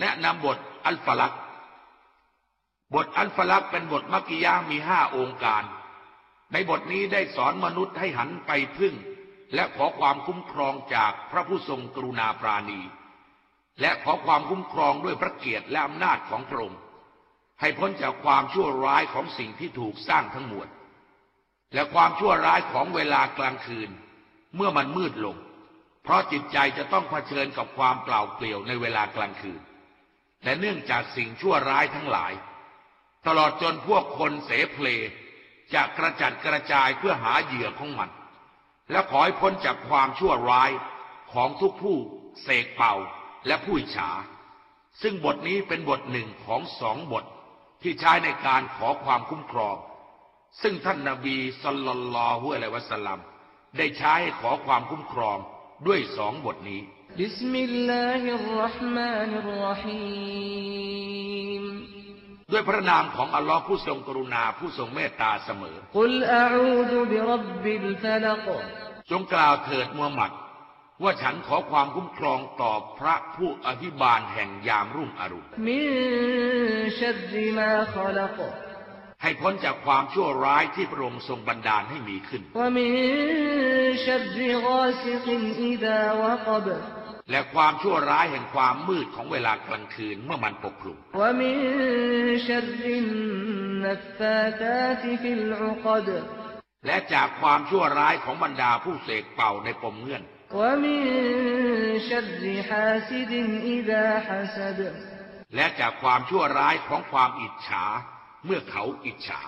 แนะนำบทอัลฟลัก บทอัลฟลักเป็นบทมักกิยามีห้าองค์การ ในบทนี้ได้สอนมนุษย์ให้หันไปพึ่ง และขอความคุ้มครองจากพระผู้ทรงกรุณาปราณี และขอความคุ้มครองด้วยพระเกียรติและอำนาจของพระองค์ให้พ้นจากความชั่วร้ายของสิ่งที่ถูกสร้างทั้งมวลและความชั่วร้ายของเวลากลางคืน เมื่อมันมืดลง เพราะจิตใจจะต้องเผชิญกับความเปล่าเปลี่ยวในเวลากลางคืน และเนื่องจากสิ่งชั่วร้ายทั้งหลาย ตลอดจนพวกคนเสเพลจะกระจัดกระจายเพื่อหาเหยื่อของมัน และขอให้พ้นจากความชั่วร้ายของทุกผู้เสกเป่าและผู้ฉา ซึ่งบทนี้เป็นบทหนึ่งของสองบทที่ใช้ในการขอความคุ้มครอง ซึ่งท่านนาบีصلى الله عليه وسلم ได้ใช้ขอความคุ้มครอง ด้วยสองบทนี้بسم الله الرحمن الرحيمด้วยพระนามของอัลลอฮ์ผู้ทรงกรุณาผู้ทรงเมตตาเสมอقل أعوذ برب الفلقจงกล่าวเถิดมูฮัมหมัด ว่าฉันขอความคุ้มครองต่อพระผู้อภิบาลแห่งยามรุ่งอรุณمنชัดมาขลัก ให้พ้นจากความชั่วร้ายที่พระองค์ทรงบันดาลให้มีขึ้น และความชั่วร้ายแห่งความมืดของเวลากลางคืนเมื่อมันปกคลุม และจากความชั่วร้ายของบรรดาผู้เสกเป่าในปมเงื่อนและจากความชั่วร้ายของความอิจฉา เมื่อเขาอิจฉา